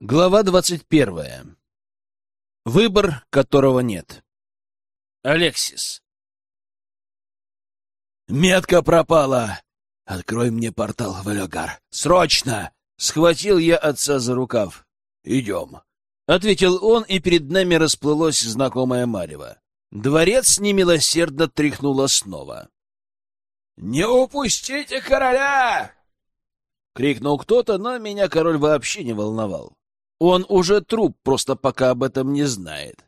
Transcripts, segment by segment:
Глава двадцать первая. Выбор, которого нет. Алексис. «Метка пропала! Открой мне портал в Элегар! Срочно!» Схватил я отца за рукав. «Идем!» — ответил он, и перед нами расплылось знакомое марево. Дворец немилосердно тряхнуло снова. «Не упустите короля!» — крикнул кто-то, но меня король вообще не волновал. Он уже труп, просто пока об этом не знает.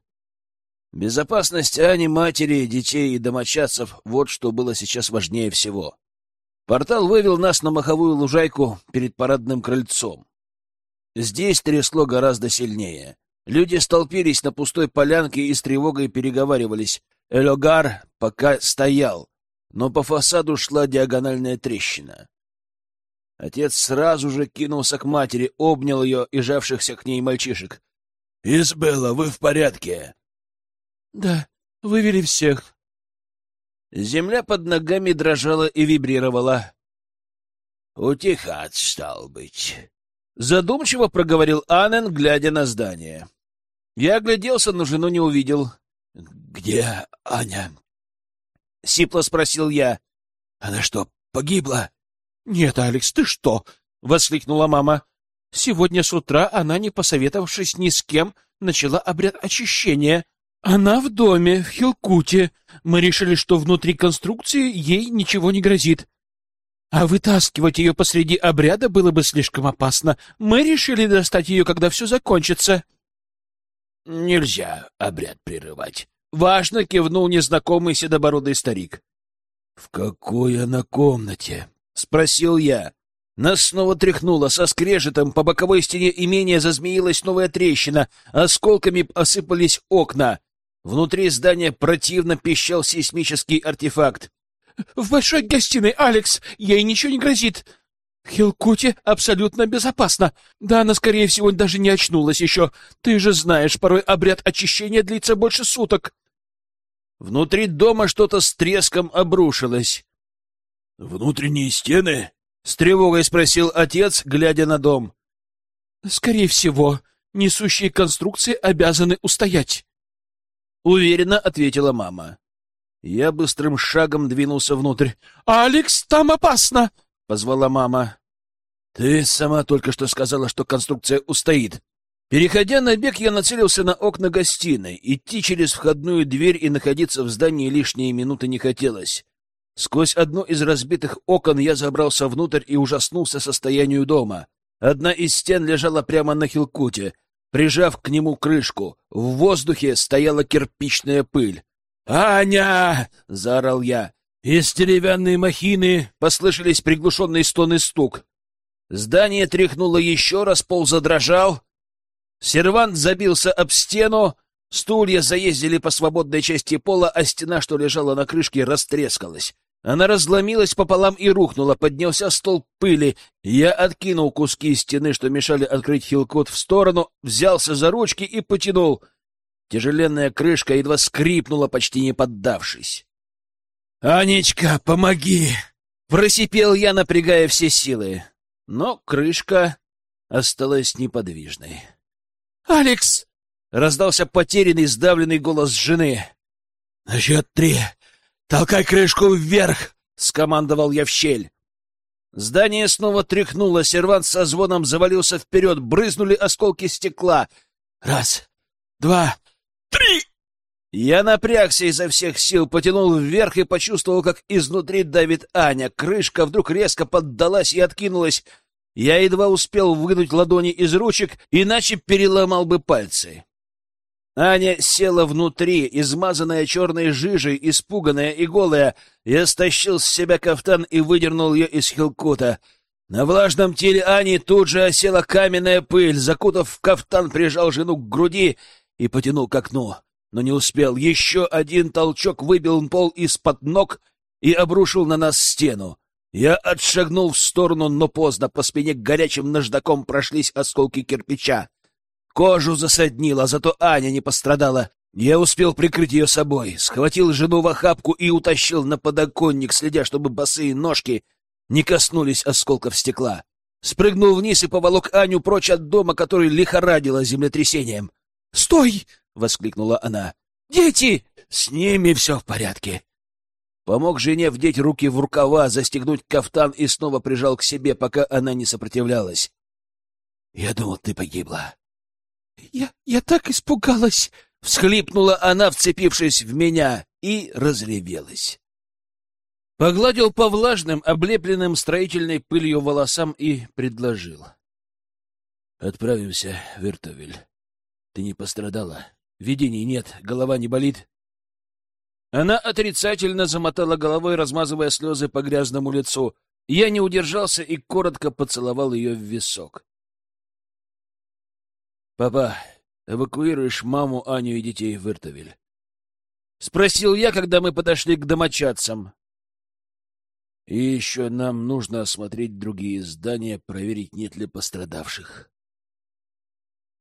Безопасность Ани, матери, детей и домочадцев — вот что было сейчас важнее всего. Портал вывел нас на маховую лужайку перед парадным крыльцом. Здесь трясло гораздо сильнее. Люди столпились на пустой полянке и с тревогой переговаривались. Элогар пока стоял, но по фасаду шла диагональная трещина. Отец сразу же кинулся к матери, обнял ее и жавшихся к ней мальчишек. — Избелла, вы в порядке? — Да, вывели всех. Земля под ногами дрожала и вибрировала. — Утихать, стал быть. Задумчиво проговорил Аннен, глядя на здание. Я огляделся, но жену не увидел. — Где Аня? — сипло спросил я. — Она что, погибла? «Нет, Алекс, ты что?» — воскликнула мама. «Сегодня с утра она, не посоветовавшись ни с кем, начала обряд очищения. Она в доме, в Хилкуте. Мы решили, что внутри конструкции ей ничего не грозит. А вытаскивать ее посреди обряда было бы слишком опасно. Мы решили достать ее, когда все закончится». «Нельзя обряд прерывать», — важно кивнул незнакомый седобородый старик. «В какой она комнате?» — спросил я. Нас снова тряхнуло, со скрежетом по боковой стене имения зазмеилась новая трещина, осколками осыпались окна. Внутри здания противно пищал сейсмический артефакт. — В большой гостиной, Алекс! Ей ничего не грозит! В Хилкуте абсолютно безопасно. Да она, скорее всего, даже не очнулась еще. Ты же знаешь, порой обряд очищения длится больше суток. Внутри дома что-то с треском обрушилось. Внутренние стены? С тревогой спросил отец, глядя на дом. Скорее всего, несущие конструкции обязаны устоять. Уверенно ответила мама. Я быстрым шагом двинулся внутрь. «Алекс, там опасно!» — позвала мама. «Ты сама только что сказала, что конструкция устоит». Переходя на бег, я нацелился на окна гостиной. Идти через входную дверь и находиться в здании лишние минуты не хотелось. Сквозь одно из разбитых окон я забрался внутрь и ужаснулся состоянию дома. Одна из стен лежала прямо на хилкуте, прижав к нему крышку. В воздухе стояла кирпичная пыль. «Аня!» — заорал я. Из деревянной махины послышались приглушенные стоны стук. Здание тряхнуло еще раз, пол задрожал. Сервант забился об стену, стулья заездили по свободной части пола, а стена, что лежала на крышке, растрескалась. Она разломилась пополам и рухнула, поднялся столб пыли. Я откинул куски стены, что мешали открыть хилкот в сторону, взялся за ручки и потянул. Тяжеленная крышка едва скрипнула, почти не поддавшись. «Анечка, помоги!» — просипел я, напрягая все силы. Но крышка осталась неподвижной. «Алекс!» — раздался потерянный, сдавленный голос жены. «На счет три «Толкай крышку вверх!» — скомандовал я в щель. Здание снова тряхнуло, сервант со звоном завалился вперед, брызнули осколки стекла. «Раз, два, три!» Я напрягся изо всех сил, потянул вверх и почувствовал, как изнутри давит Аня. Крышка вдруг резко поддалась и откинулась. Я едва успел вынуть ладони из ручек, иначе переломал бы пальцы. Аня села внутри, измазанная черной жижей, испуганная и голая. Я стащил с себя кафтан и выдернул ее из хилкута. На влажном теле Ани тут же осела каменная пыль. Закутав в кафтан, прижал жену к груди и потянул к окну. Но не успел. Еще один толчок выбил пол из-под ног и обрушил на нас стену. Я отшагнул в сторону, но поздно. По спине горячим наждаком прошлись осколки кирпича. Кожу засаднило, зато Аня не пострадала. Я успел прикрыть ее собой, схватил жену в охапку и утащил на подоконник, следя, чтобы босые ножки не коснулись осколков стекла. спрыгнул вниз и поволок Аню прочь от дома, который лихорадило землетрясением. «Стой!» — воскликнула она. «Дети!» «С ними все в порядке!» Помог жене вдеть руки в рукава, застегнуть кафтан и снова прижал к себе, пока она не сопротивлялась. «Я думал, ты погибла». «Я... я так испугалась!» — всхлипнула она, вцепившись в меня, и разревелась. Погладил по влажным, облепленным строительной пылью волосам и предложил. «Отправимся Вертовель. Ты не пострадала. Видений нет, голова не болит». Она отрицательно замотала головой, размазывая слезы по грязному лицу. Я не удержался и коротко поцеловал ее в висок. «Папа, эвакуируешь маму, Аню и детей в Вертовель?» — спросил я, когда мы подошли к домочадцам. И еще нам нужно осмотреть другие здания, проверить, нет ли пострадавших.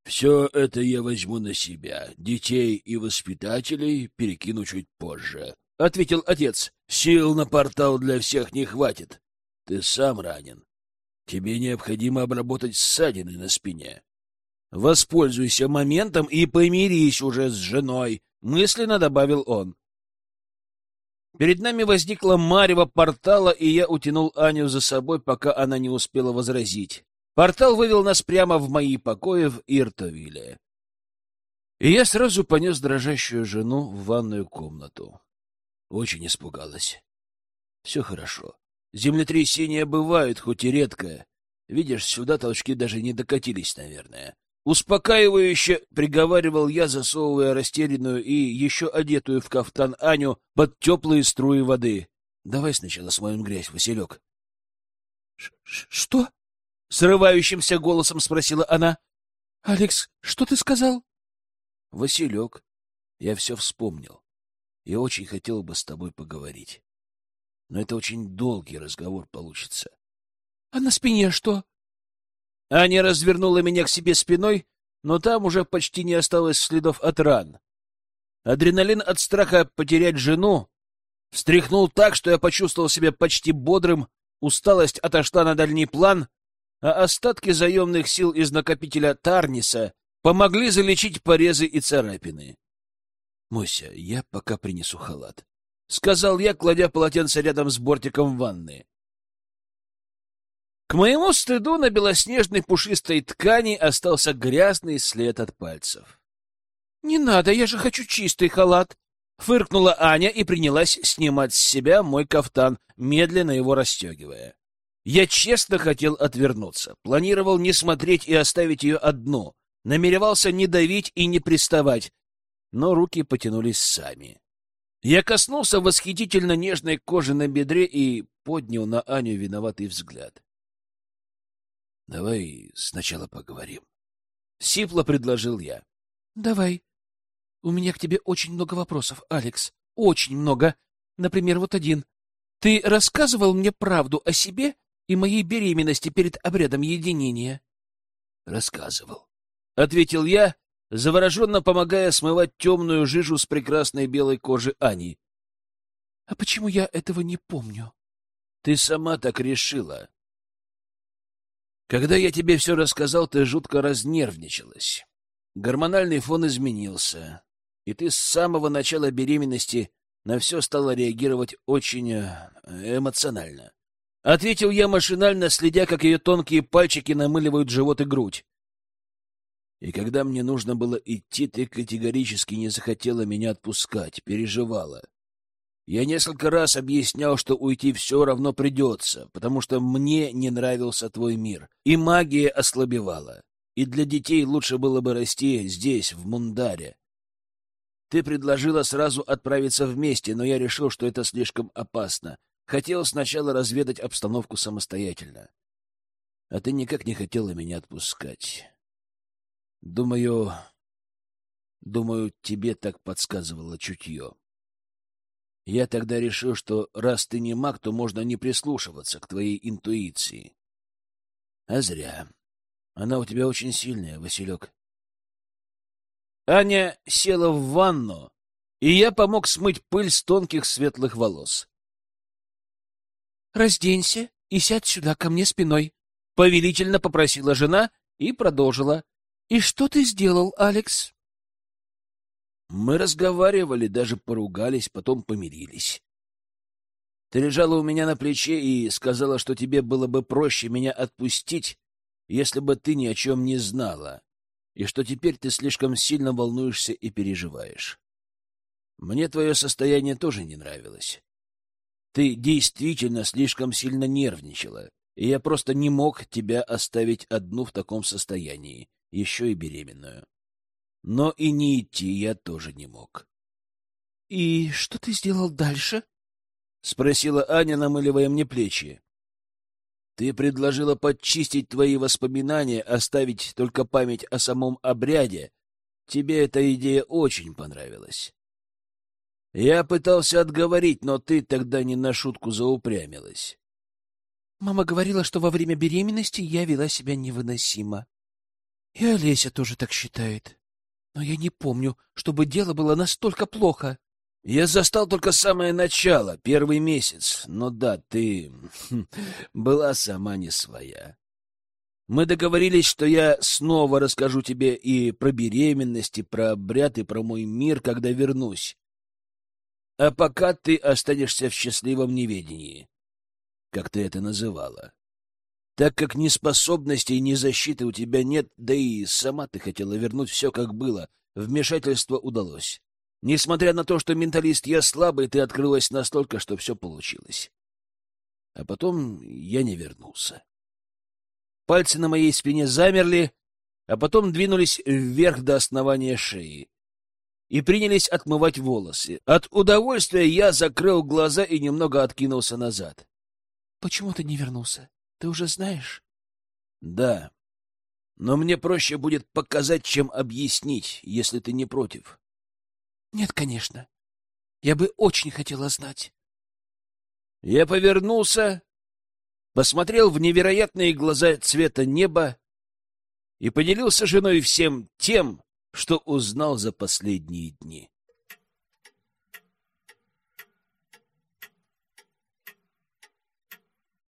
Все это я возьму на себя. Детей и воспитателей перекину чуть позже, — ответил отец. Сил на портал для всех не хватит. Ты сам ранен. Тебе необходимо обработать ссадины на спине. Воспользуйся моментом и помирись уже с женой, — мысленно добавил он. Перед нами возникла марево портала, и я утянул Аню за собой, пока она не успела возразить. Портал вывел нас прямо в мои покои в Иртовиле. И я сразу понес дрожащую жену в ванную комнату. Очень испугалась. Все хорошо. Землетрясения бывают, хоть и редко. Видишь, сюда толчки даже не докатились, наверное. Успокаивающе приговаривал я, засовывая растерянную и еще одетую в кафтан Аню под теплые струи воды. Давай сначала смоем грязь, Василек. — Что? — срывающимся голосом спросила она. — Алекс, что ты сказал? — Василек, я все вспомнил. Я очень хотел бы с тобой поговорить. Но это очень долгий разговор получится. — А на спине что? Аня развернула меня к себе спиной, но там уже почти не осталось следов от ран. Адреналин от страха потерять жену встряхнул так, что я почувствовал себя почти бодрым, усталость отошла на дальний план, а остатки заемных сил из накопителя Тарниса помогли залечить порезы и царапины. — Муся, я пока принесу халат, — сказал я, кладя полотенце рядом с бортиком ванны. К моему стыду на белоснежной пушистой ткани остался грязный след от пальцев. — Не надо, я же хочу чистый халат! — фыркнула Аня и принялась снимать с себя мой кафтан, медленно его расстегивая. Я честно хотел отвернуться, планировал не смотреть и оставить ее одну, намеревался не давить и не приставать, но руки потянулись сами. Я коснулся восхитительно нежной кожи на бедре и поднял на Аню виноватый взгляд. — Давай сначала поговорим. Сипло предложил я. — Давай. У меня к тебе очень много вопросов, Алекс. Очень много. Например, вот один. Ты рассказывал мне правду о себе и моей беременности перед обрядом единения? — Рассказывал. — ответил я, завороженно помогая смывать темную жижу с прекрасной белой кожи Ани. — А почему я этого не помню? — Ты сама так решила. Когда я тебе все рассказал, ты жутко разнервничалась. Гормональный фон изменился, и ты с самого начала беременности на все стала реагировать очень э, эмоционально. Ответил я машинально, следя, как ее тонкие пальчики намыливают живот и грудь. И когда мне нужно было идти, ты категорически не захотела меня отпускать, переживала. Я несколько раз объяснял, что уйти все равно придется, потому что мне не нравился твой мир, и магия ослабевала, и для детей лучше было бы расти здесь, в Мундаре. Ты предложила сразу отправиться вместе, но я решил, что это слишком опасно. Хотел сначала разведать обстановку самостоятельно. А ты никак не хотела меня отпускать. Думаю... Думаю, тебе так подсказывало чутье. Я тогда решил, что раз ты не маг, то можно не прислушиваться к твоей интуиции. А зря. Она у тебя очень сильная, Василек. Аня села в ванну, и я помог смыть пыль с тонких светлых волос. — Разденься и сядь сюда ко мне спиной, Повелительно попросила жена и продолжила. И что ты сделал, Алекс? Мы разговаривали, даже поругались, потом помирились. Ты лежала у меня на плече и сказала, что тебе было бы проще меня отпустить, если бы ты ни о чем не знала, и что теперь ты слишком сильно волнуешься и переживаешь. Мне твое состояние тоже не нравилось. Ты действительно слишком сильно нервничала, и я просто не мог тебя оставить одну в таком состоянии, еще и беременную. Но и не идти я тоже не мог. — И что ты сделал дальше? — спросила Аня, намыливая мне плечи. — Ты предложила подчистить твои воспоминания, оставить только память о самом обряде. Тебе эта идея очень понравилась. Я пытался отговорить, но ты тогда не на шутку заупрямилась. Мама говорила, что во время беременности я вела себя невыносимо. И Олеся тоже так считает. Но я не помню, чтобы дело было настолько плохо. Я застал только самое начало, первый месяц. Но да, ты хм, была сама не своя. Мы договорились, что я снова расскажу тебе и про беременность, и про обряд, и про мой мир, когда вернусь. А пока ты останешься в счастливом неведении, как ты это называла. Так как ни способностей, ни защиты у тебя нет, да и сама ты хотела вернуть все, как было, вмешательство удалось. Несмотря на то, что менталист я слабый, ты открылась настолько, что все получилось. А потом я не вернулся. Пальцы на моей спине замерли, а потом двинулись вверх до основания шеи и принялись отмывать волосы. От удовольствия я закрыл глаза и немного откинулся назад. — Почему ты не вернулся? Ты уже знаешь? — Да. Но мне проще будет показать, чем объяснить, если ты не против. — Нет, конечно. Я бы очень хотела знать. Я повернулся, посмотрел в невероятные глаза цвета неба и поделился женой всем тем, что узнал за последние дни.